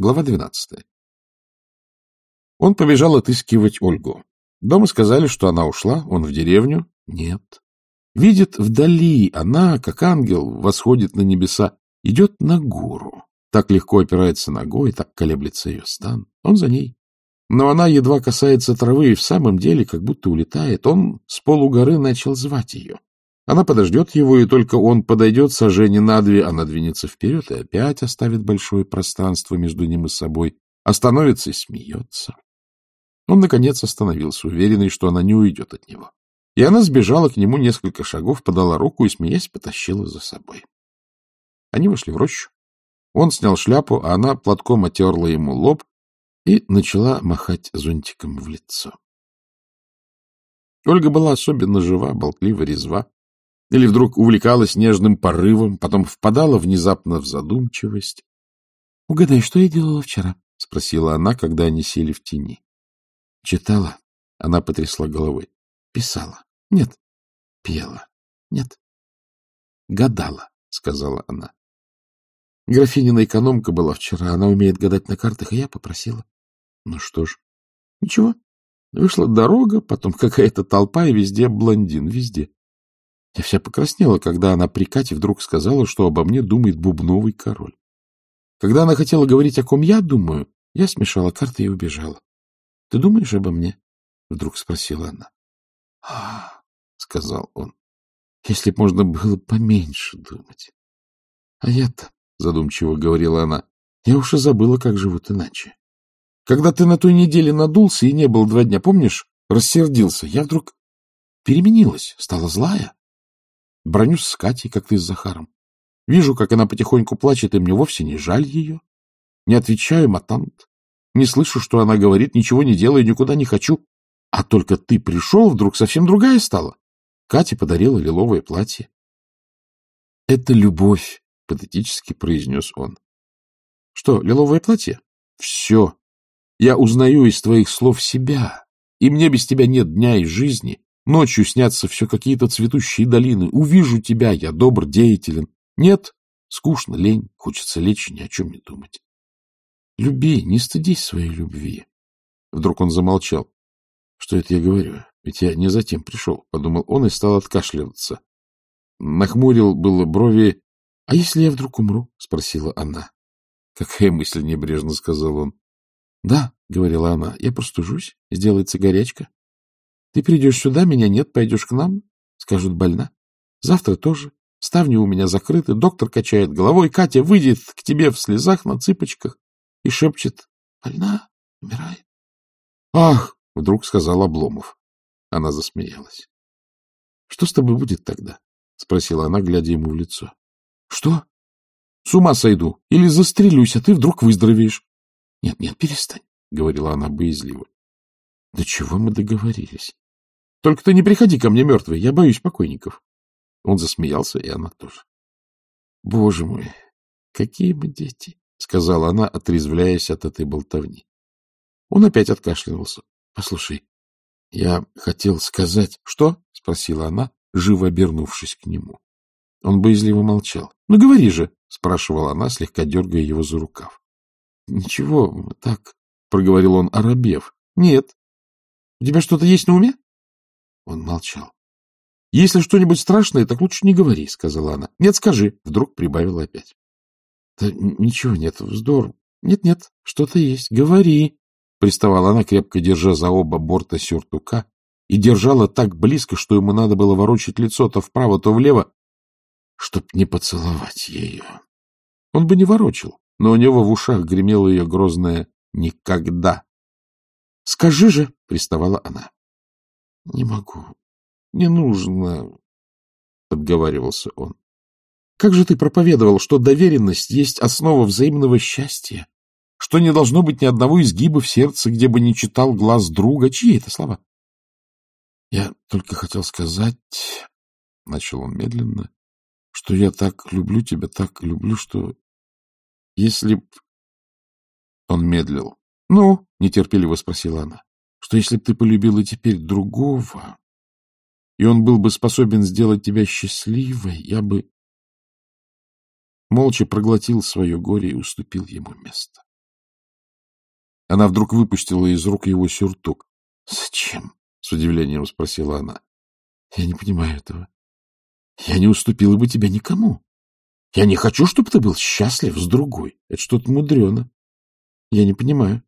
Глава двенадцатая. Он побежал отыскивать Ольгу. Дома сказали, что она ушла, он в деревню. Нет. Видит вдали, она, как ангел, восходит на небеса, идет на гору. Так легко опирается ногой, так колеблется ее стан. Он за ней. Но она едва касается травы и в самом деле как будто улетает. Он с полугоры начал звать ее. Она подождет его, и только он подойдет сожжение на две, она двинется вперед и опять оставит большое пространство между ним и собой, остановится и смеется. Он, наконец, остановился, уверенный, что она не уйдет от него. И она сбежала к нему несколько шагов, подала руку и, смеясь, потащила за собой. Они вошли в рощу. Он снял шляпу, а она платком отерла ему лоб и начала махать зонтиком в лицо. Ольга была особенно жива, болтлива, резва или вдруг увлекалась нежным порывом, потом впадала внезапно в задумчивость. — Угадай, что я делала вчера? — спросила она, когда они сели в тени. — Читала. Она потрясла головой. — Писала. — Нет. — Пела. — Нет. — Гадала, — сказала она. Графинина экономка была вчера. Она умеет гадать на картах, и я попросила. Ну что ж, ничего. Вышла дорога, потом какая-то толпа, и везде блондин, везде. Я вся покраснела, когда она при Кате вдруг сказала, что обо мне думает бубновый король. Когда она хотела говорить, о ком я думаю, я смешала карты и убежала. — Ты думаешь обо мне? — вдруг спросила она. — А, — сказал он, — если б можно было поменьше думать. — А я-то, — задумчиво говорила она, — я уж и забыла, как живут иначе. Когда ты на той неделе надулся и не был два дня, помнишь, рассердился, я вдруг переменилась, стала злая. Бронюсь с Катей, как ты с Захаром. Вижу, как она потихоньку плачет, и мне вовсе не жаль ее. Не отвечаю, матант. Не слышу, что она говорит, ничего не делаю, никуда не хочу. А только ты пришел, вдруг совсем другая стала. Катя подарила лиловое платье. — Это любовь, — патетически произнес он. — Что, лиловое платье? — Все. Я узнаю из твоих слов себя, и мне без тебя нет дня и жизни. Ночью снятся все какие-то цветущие долины. Увижу тебя, я добр, деятелен. Нет, скучно, лень, хочется лечь и ни о чем не думать. Люби, не стыдись своей любви. Вдруг он замолчал. Что это я говорю? Ведь я не затем пришел, — подумал он и стал откашливаться. Нахмурил было брови. — А если я вдруг умру? — спросила она. — Какая мысль, — небрежно сказал он. — Да, — говорила она, — я простужусь, сделается горячка. Ты придешь сюда, меня нет, пойдешь к нам, скажут, больна. Завтра тоже. Ставни у меня закрыты, доктор качает головой, Катя выйдет к тебе в слезах на цыпочках и шепчет, больна, умирает. Ах, вдруг сказал Обломов. Она засмеялась. — Что с тобой будет тогда? — спросила она, глядя ему в лицо. — Что? — С ума сойду. Или застрелюсь, а ты вдруг выздоровеешь. — Нет, нет, перестань, — говорила она боязливо. — До чего мы договорились? Только ты не приходи ко мне мертвый, я боюсь покойников. Он засмеялся, и она тоже. — Боже мой, какие мы дети! — сказала она, отрезвляясь от этой болтовни. Он опять откашливался. — Послушай, я хотел сказать... — Что? — спросила она, живо обернувшись к нему. Он боязливо молчал. — Ну, говори же! — спрашивала она, слегка дергая его за рукав. — Ничего, так, — проговорил он, оробев. — Нет. — У тебя что-то есть на уме? Он молчал. — Если что-нибудь страшное, так лучше не говори, — сказала она. — Нет, скажи. Вдруг прибавила опять. — Да ничего нет, вздор. Нет-нет, что-то есть. Говори, — приставала она, крепко держа за оба борта сюртука, и держала так близко, что ему надо было ворочать лицо то вправо, то влево, чтоб не поцеловать ее. Он бы не ворочил, но у него в ушах гремело ее грозное «никогда». — Скажи же, — приставала она. — Не могу. Не нужно, — подговаривался он. — Как же ты проповедовал, что доверенность есть основа взаимного счастья, что не должно быть ни одного изгиба в сердце, где бы не читал глаз друга? Чьи это слова? — Я только хотел сказать, — начал он медленно, — что я так люблю тебя, так люблю, что если б... Он медлил. — Ну? — нетерпеливо спросила она что если б ты полюбила теперь другого, и он был бы способен сделать тебя счастливой, я бы молча проглотил свое горе и уступил ему место. Она вдруг выпустила из рук его сюртук. — Зачем? — с удивлением спросила она. — Я не понимаю этого. Я не уступила бы тебя никому. Я не хочу, чтобы ты был счастлив с другой. Это что-то мудрено. Я не понимаю.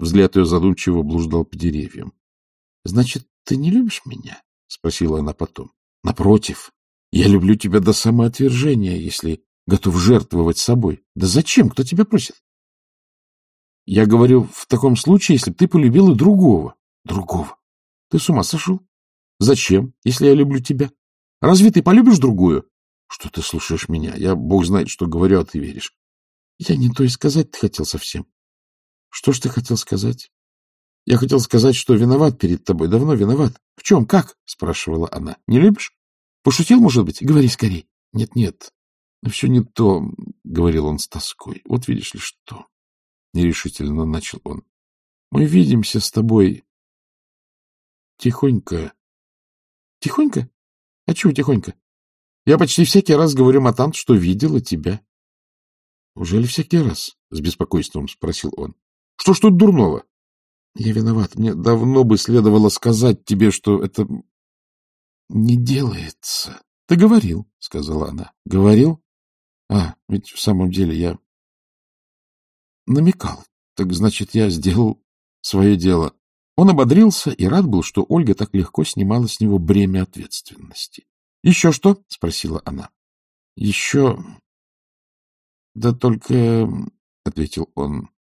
Взгляд ее задумчиво блуждал по деревьям. — Значит, ты не любишь меня? — спросила она потом. — Напротив, я люблю тебя до самоотвержения, если готов жертвовать собой. Да зачем? Кто тебя просит? Я говорю, в таком случае, если бы ты полюбила другого. Другого. Ты с ума сошел? Зачем, если я люблю тебя? Разве ты полюбишь другую? Что ты слушаешь меня? Я, бог знает, что говорю, а ты веришь. Я не то и сказать ты хотел совсем. Что ж ты хотел сказать? Я хотел сказать, что виноват перед тобой, давно виноват. В чем, как? — спрашивала она. Не любишь? Пошутил, может быть? Говори скорей. Нет-нет, все не то, — говорил он с тоской. Вот видишь ли что? Нерешительно начал он. Мы видимся с тобой тихонько. Тихонько? А чего тихонько? Я почти всякий раз говорю Матант, что видела тебя. — Ужели всякий раз? — с беспокойством спросил он. — Что ж тут дурного? — Я виноват. Мне давно бы следовало сказать тебе, что это не делается. — Ты говорил, — сказала она. — Говорил? А, ведь в самом деле я намекал. Так значит, я сделал свое дело. Он ободрился и рад был, что Ольга так легко снимала с него бремя ответственности. — Еще что? — спросила она. — Еще... — Да только... — ответил он. —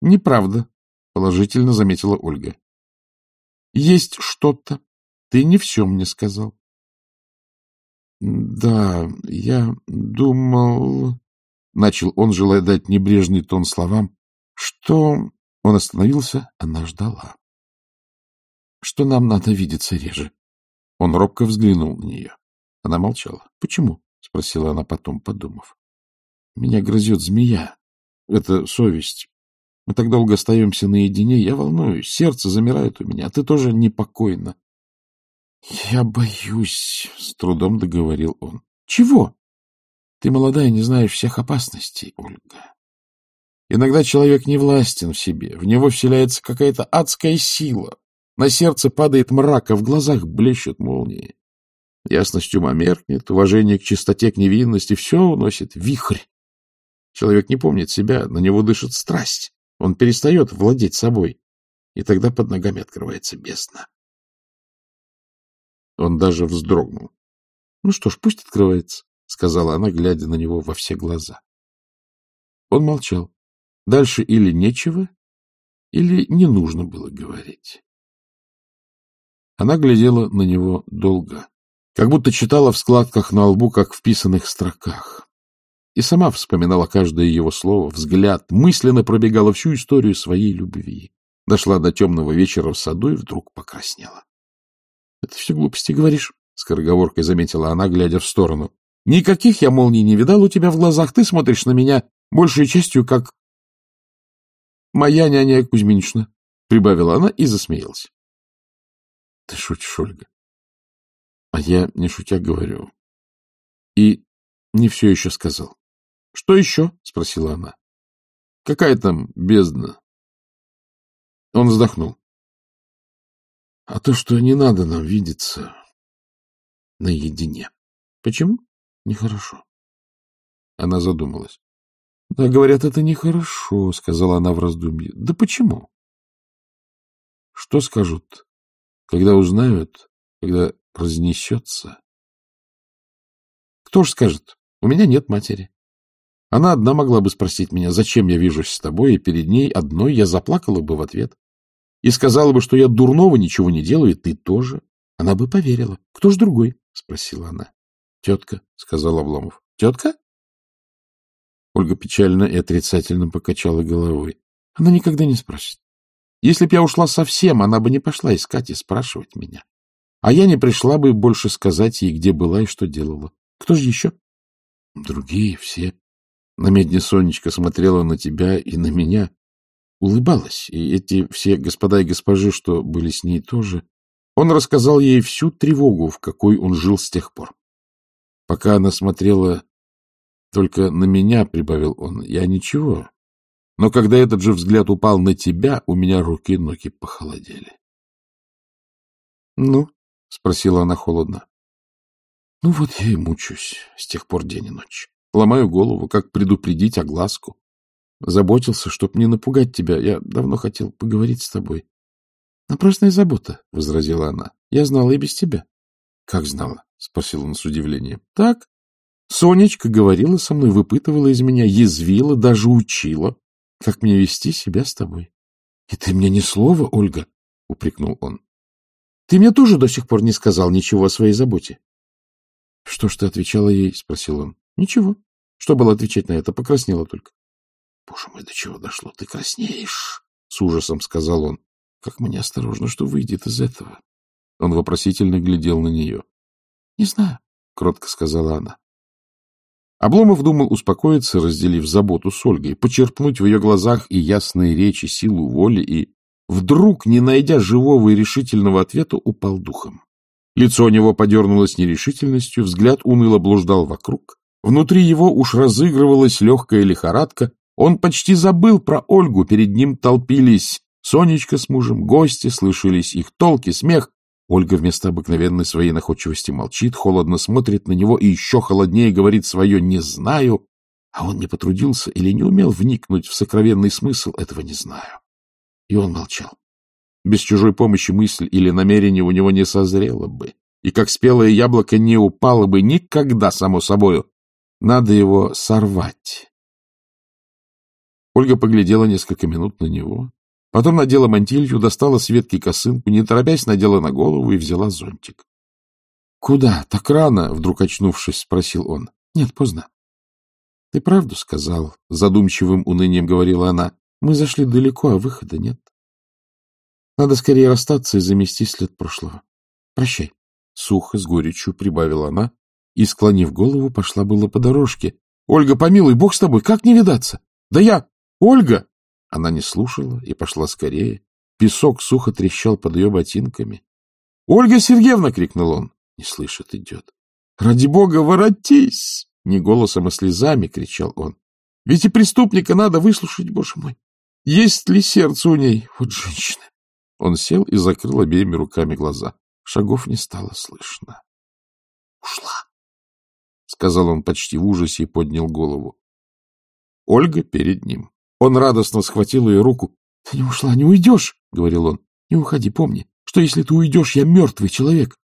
Неправда, — положительно заметила Ольга. — Есть что-то. Ты не все мне сказал. — Да, я думал... — начал он, желая дать небрежный тон словам, — что... Он остановился, она ждала. — Что нам надо видеться реже. Он робко взглянул на нее. Она молчала. — Почему? — спросила она потом, подумав. — Меня грызет змея. Это совесть. Мы так долго остаемся наедине, я волнуюсь, сердце замирает у меня, а ты тоже непокойно. — Я боюсь, — с трудом договорил он. — Чего? Ты молодая, не знаешь всех опасностей, Ольга. Иногда человек не властен в себе, в него вселяется какая-то адская сила. На сердце падает мрак, а в глазах блещут молнии. Ясность ума меркнет, уважение к чистоте, к невинности — все уносит вихрь. Человек не помнит себя, на него дышит страсть. Он перестает владеть собой, и тогда под ногами открывается бездна. Он даже вздрогнул. — Ну что ж, пусть открывается, — сказала она, глядя на него во все глаза. Он молчал. Дальше или нечего, или не нужно было говорить. Она глядела на него долго, как будто читала в складках на лбу, как в писанных строках. И сама вспоминала каждое его слово, взгляд, мысленно пробегала всю историю своей любви. Дошла до темного вечера в саду и вдруг покраснела. — Это все глупости говоришь, — скороговоркой заметила она, глядя в сторону. — Никаких я молний не видал у тебя в глазах. Ты смотришь на меня большей частью, как моя няня Кузьминична, — прибавила она и засмеялась. — Ты шутишь, Ольга. А я, не шутя, говорю. И не все еще сказал. — Что еще? — спросила она. — Какая там бездна? Он вздохнул. А то, что не надо нам видеться наедине. Почему? Нехорошо. Она задумалась. — Да, говорят, это нехорошо, — сказала она в раздумье. — Да почему? — Что скажут, когда узнают, когда разнесется? — Кто ж скажет? У меня нет матери. Она одна могла бы спросить меня, зачем я вижусь с тобой, и перед ней одной я заплакала бы в ответ и сказала бы, что я дурного ничего не делаю, и ты тоже, она бы поверила. — Кто ж другой? — спросила она. — Тетка, — сказал Обломов. — Тетка? Ольга печально и отрицательно покачала головой. Она никогда не спросит. Если б я ушла совсем, она бы не пошла искать и спрашивать меня. А я не пришла бы больше сказать ей, где была и что делала. Кто же еще? Другие все. На медне Сонечка смотрела на тебя и на меня улыбалась, и эти все господа и госпожи, что были с ней тоже, он рассказал ей всю тревогу, в какой он жил с тех пор. Пока она смотрела только на меня, — прибавил он, — я ничего, Но когда этот же взгляд упал на тебя, у меня руки и ноги похолодели. — Ну? — спросила она холодно. — Ну вот я и мучусь с тех пор день и ночь. Ломаю голову, как предупредить огласку. Заботился, чтоб не напугать тебя. Я давно хотел поговорить с тобой. — Напрасная забота, — возразила она. — Я знала и без тебя. — Как знала? — спросил он с удивлением. — Так. Сонечка говорила со мной, выпытывала из меня, язвила, даже учила, как мне вести себя с тобой. — И ты мне ни слова, Ольга, — упрекнул он. — Ты мне тоже до сих пор не сказал ничего о своей заботе. — Что ж ты отвечала ей? — спросил он. — Ничего. Что было отвечать на это? Покраснела только. — Боже мой, до чего дошло? Ты краснеешь, — с ужасом сказал он. Как мне осторожно, что выйдет из этого? Он вопросительно глядел на нее. — Не знаю, — кротко сказала она. Обломов думал успокоиться, разделив заботу с Ольгой, почерпнуть в ее глазах и ясные речи силу воли, и вдруг, не найдя живого и решительного ответа, упал духом. Лицо у него подернулось нерешительностью, взгляд уныло блуждал вокруг. Внутри его уж разыгрывалась легкая лихорадка. Он почти забыл про Ольгу, перед ним толпились Сонечка с мужем, гости, слышались их толки, смех. Ольга вместо обыкновенной своей находчивости молчит, холодно смотрит на него и еще холоднее говорит свое «не знаю», а он не потрудился или не умел вникнуть в сокровенный смысл этого «не знаю». И он молчал. Без чужой помощи мысль или намерение у него не созрело бы, и как спелое яблоко не упало бы никогда, само собою. Надо его сорвать. Ольга поглядела несколько минут на него, Потом надела мантилью, достала с ветки косынку, не торопясь, надела на голову и взяла зонтик. — Куда? Так рано? — вдруг очнувшись, спросил он. — Нет, поздно. — Ты правду сказал, — задумчивым унынием говорила она. — Мы зашли далеко, а выхода нет. Надо скорее расстаться и замести след прошлого. Прощай. Сухо, с горечью прибавила она и, склонив голову, пошла было по дорожке. — Ольга, помилуй, бог с тобой, как не видаться? Да я... Ольга! Она не слушала и пошла скорее. Песок сухо трещал под ее ботинками. — Ольга Сергеевна! — крикнул он. Не слышит, идет. — Ради бога, воротись! Не голосом, а слезами кричал он. — Ведь и преступника надо выслушать, боже мой. Есть ли сердце у ней? Вот женщина. Он сел и закрыл обеими руками глаза. Шагов не стало слышно. — Ушла, — сказал он почти в ужасе и поднял голову. Ольга перед ним. Он радостно схватил ее руку. — Ты не ушла, не уйдешь, — говорил он. — Не уходи, помни, что если ты уйдешь, я мертвый человек.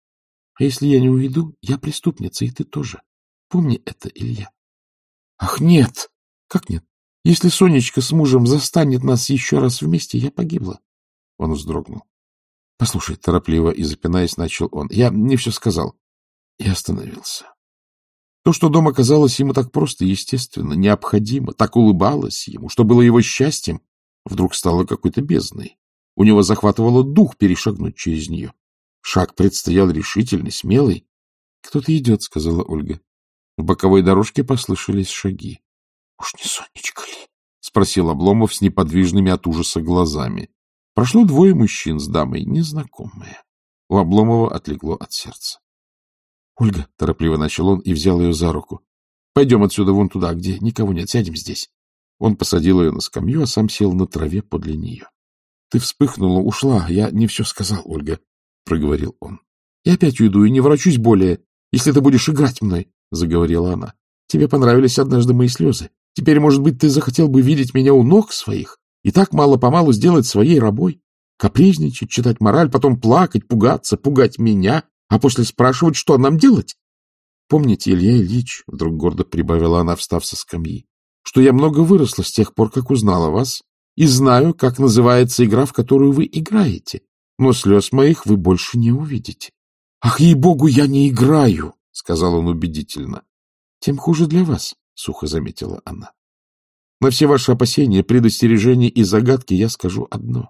А если я не уйду, я преступница, и ты тоже. Помни это, Илья. — Ах, нет! Как нет? Если Сонечка с мужем застанет нас еще раз вместе, я погибла. Он вздрогнул. — Послушай, торопливо и запинаясь, начал он. Я не все сказал. И остановился. То, что дома казалось ему так просто, естественно, необходимо, так улыбалось ему, что было его счастьем, вдруг стало какой-то бездной. У него захватывало дух перешагнуть через нее. Шаг предстоял решительный, смелый. — Кто-то идет, — сказала Ольга. В боковой дорожке послышались шаги. — Уж не Сонечка ли? — спросил Обломов с неподвижными от ужаса глазами. Прошло двое мужчин с дамой, незнакомые. У Обломова отлегло от сердца. — Ольга, — торопливо начал он и взял ее за руку. — Пойдем отсюда вон туда, где никого нет, сядем здесь. Он посадил ее на скамью, а сам сел на траве подле нее. — Ты вспыхнула, ушла. Я не все сказал, Ольга, — проговорил он. — Я опять уйду и не ворочусь более, если ты будешь играть мной, — заговорила она. — Тебе понравились однажды мои слезы. Теперь, может быть, ты захотел бы видеть меня у ног своих и так мало-помалу сделать своей рабой, капризничать, читать мораль, потом плакать, пугаться, пугать меня, а после спрашивать, что нам делать. Помните, Илья Ильич, — вдруг гордо прибавила она, встав со скамьи, — что я много выросла с тех пор, как узнала вас, и знаю, как называется игра, в которую вы играете, но слез моих вы больше не увидите. — Ах, ей-богу, я не играю, — сказал он убедительно. — Тем хуже для вас, — сухо заметила она. На все ваши опасения, предостережения и загадки я скажу одно.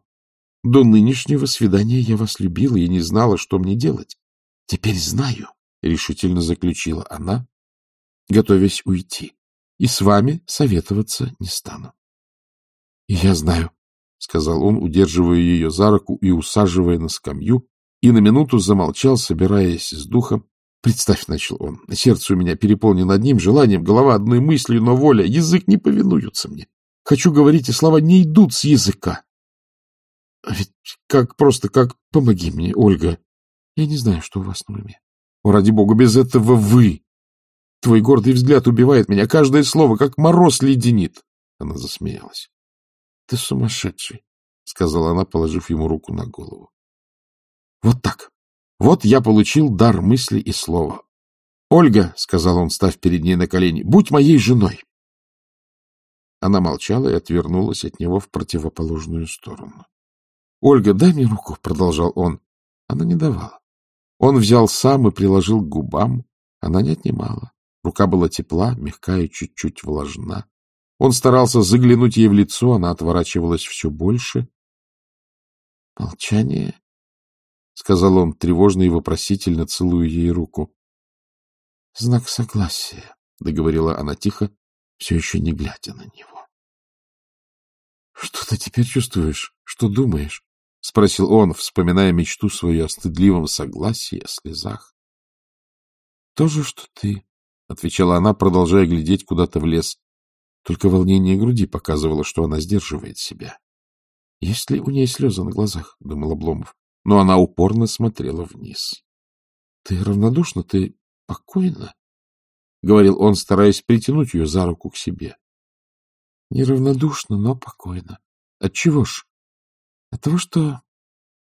До нынешнего свидания я вас любила и не знала, что мне делать. — Теперь знаю, — решительно заключила она, готовясь уйти. — И с вами советоваться не стану. — я знаю, — сказал он, удерживая ее за руку и усаживая на скамью, и на минуту замолчал, собираясь с духом. — Представь, — начал он, — сердце у меня переполнено одним желанием, голова одной мыслью, но воля, язык не повинуются мне. Хочу говорить, и слова не идут с языка. А ведь как просто, как «помоги мне, Ольга». Я не знаю, что у вас на уме. О, ради бога, без этого вы. Твой гордый взгляд убивает меня. Каждое слово, как мороз, леденит. Она засмеялась. — Ты сумасшедший, — сказала она, положив ему руку на голову. — Вот так. Вот я получил дар мысли и слова. — Ольга, — сказал он, став перед ней на колени, — будь моей женой. Она молчала и отвернулась от него в противоположную сторону. — Ольга, дай мне руку, — продолжал он. Она не давала. Он взял сам и приложил к губам. Она не отнимала. Рука была тепла, мягкая, чуть-чуть влажна. Он старался заглянуть ей в лицо, она отворачивалась все больше. — Молчание, — сказал он, тревожно и вопросительно целуя ей руку. — Знак согласия, — договорила она тихо, все еще не глядя на него. — Что ты теперь чувствуешь? Что думаешь? — спросил он, вспоминая мечту свою о стыдливом согласии, о слезах. — То же, что ты, — отвечала она, продолжая глядеть куда-то в лес. Только волнение груди показывало, что она сдерживает себя. — Есть ли у ней слезы на глазах? — думал Обломов. Но она упорно смотрела вниз. — Ты равнодушна? Ты покойна? — говорил он, стараясь притянуть ее за руку к себе. Неравнодушно, но покойно. Отчего ж? От того, что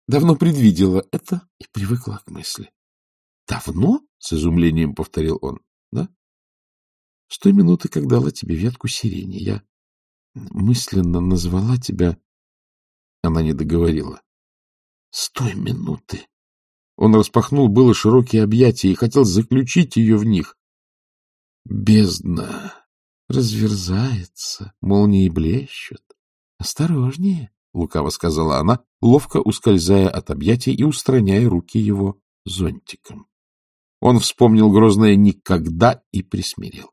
давно предвидела это и привыкла к мысли. — Давно? — с изумлением повторил он. — Да? С той минуты, как дала тебе ветку сирени, я мысленно назвала тебя... Она не договорила. — С той минуты. Он распахнул было широкие объятия и хотел заключить ее в них. Бездна разверзается, молнии блещут. — Осторожнее, — лукаво сказала она, ловко ускользая от объятий и устраняя руки его зонтиком. Он вспомнил грозное «никогда» и присмирил.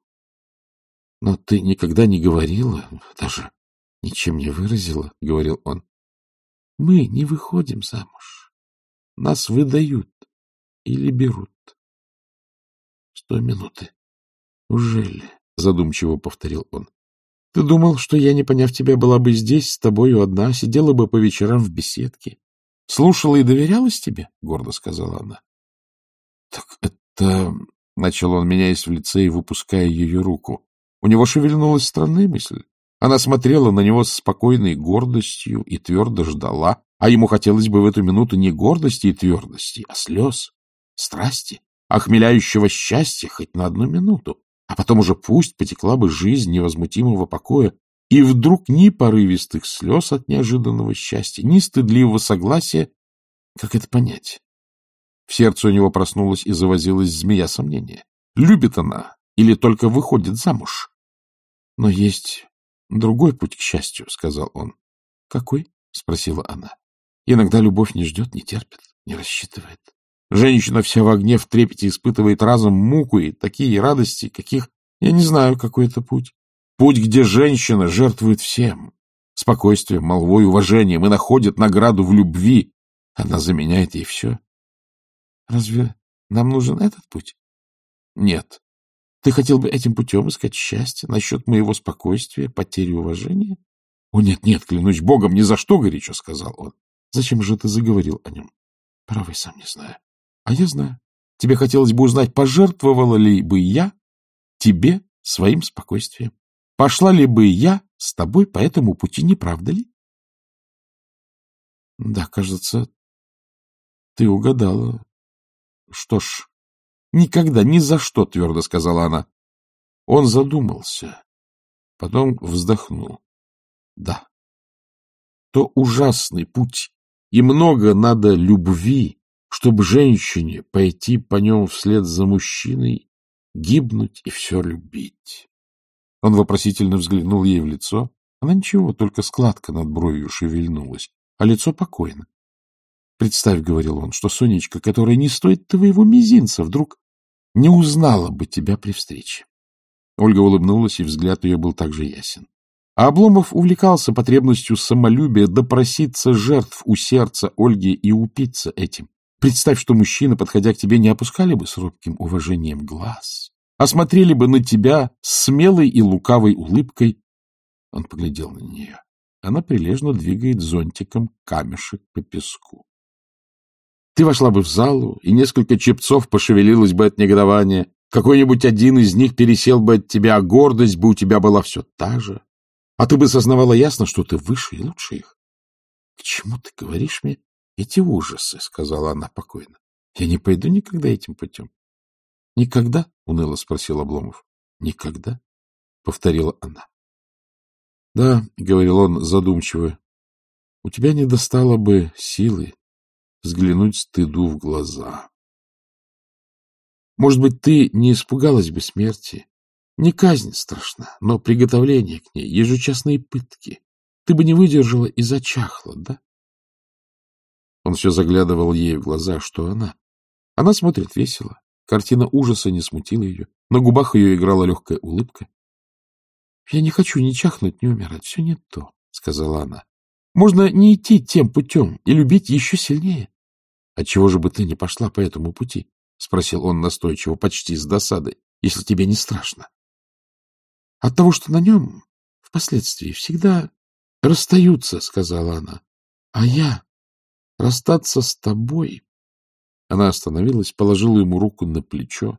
— Но ты никогда не говорила, даже ничем не выразила, — говорил он. — Мы не выходим замуж. Нас выдают или берут. Сто минуты. Ужели? — задумчиво повторил он. — Ты думал, что я, не поняв тебя, была бы здесь с тобою одна, сидела бы по вечерам в беседке? Слушала и доверялась тебе? — гордо сказала она. — Так это... — начал он, меняясь в лице и выпуская ее руку. У него шевельнулась странная мысль. Она смотрела на него с спокойной гордостью и твердо ждала, а ему хотелось бы в эту минуту не гордости и твердости, а слез, страсти, охмеляющего счастья хоть на одну минуту. А потом уже пусть потекла бы жизнь невозмутимого покоя, и вдруг ни порывистых слез от неожиданного счастья, ни стыдливого согласия. Как это понять? В сердце у него проснулась и завозилась змея сомнения. Любит она или только выходит замуж? — Но есть другой путь к счастью, — сказал он. — Какой? — спросила она. — Иногда любовь не ждет, не терпит, не рассчитывает. Женщина вся в огне, в трепете испытывает разом муку и такие радости, каких я не знаю, какой это путь. Путь, где женщина жертвует всем. Спокойствием, молвой, уважением и находит награду в любви. Она заменяет ей все. Разве нам нужен этот путь? Нет. Ты хотел бы этим путем искать счастье насчет моего спокойствия, потери уважения? О, нет, нет, клянусь богом, ни за что, горячо сказал он. Зачем же ты заговорил о нем? Правый сам не знаю. А я знаю. Тебе хотелось бы узнать, пожертвовала ли бы я тебе своим спокойствием? Пошла ли бы я с тобой по этому пути, не правда ли? Да, кажется, ты угадала. Что ж, никогда, ни за что, твердо сказала она. Он задумался, потом вздохнул. Да, то ужасный путь, и много надо любви, чтобы женщине пойти по нем вслед за мужчиной, гибнуть и все любить. Он вопросительно взглянул ей в лицо. Она ничего, только складка над бровью шевельнулась, а лицо покойно. Представь, — говорил он, — что Сонечка, которая не стоит твоего мизинца, вдруг не узнала бы тебя при встрече. Ольга улыбнулась, и взгляд ее был также ясен. А Обломов увлекался потребностью самолюбия допроситься жертв у сердца Ольги и упиться этим. Представь, что мужчины, подходя к тебе, не опускали бы с робким уважением глаз, а смотрели бы на тебя смелой и лукавой улыбкой. Он поглядел на нее. Она прилежно двигает зонтиком камешек по песку. Ты вошла бы в залу, и несколько чепцов пошевелилось бы от негодования. Какой-нибудь один из них пересел бы от тебя, а гордость бы у тебя была все та же. А ты бы сознавала ясно, что ты выше и лучше их. — К чему ты говоришь мне эти ужасы? — сказала она покойно. — Я не пойду никогда этим путем. — Никогда? — уныло спросил Обломов. — Никогда? — повторила она. — Да, — говорил он задумчиво, — у тебя не достало бы силы взглянуть стыду в глаза. Может быть, ты не испугалась бы смерти. Не казнь страшна, но приготовление к ней, ежечасные пытки. Ты бы не выдержала и зачахла, да? Он все заглядывал ей в глаза, что она. Она смотрит весело. Картина ужаса не смутила ее. На губах ее играла легкая улыбка. — Я не хочу ни чахнуть, ни умирать. Все не то, — сказала она. Можно не идти тем путем и любить еще сильнее. — Отчего же бы ты не пошла по этому пути? — спросил он настойчиво, почти с досадой, — если тебе не страшно. — От того, что на нем впоследствии всегда расстаются, — сказала она. — А я расстаться с тобой... Она остановилась, положила ему руку на плечо,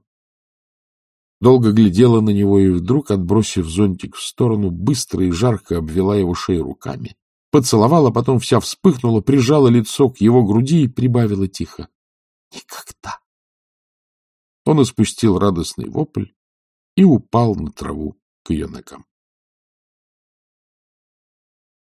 долго глядела на него и вдруг, отбросив зонтик в сторону, быстро и жарко обвела его шею руками поцеловала, потом вся вспыхнула, прижала лицо к его груди и прибавила тихо. — Никогда! Он испустил радостный вопль и упал на траву к ее ногам.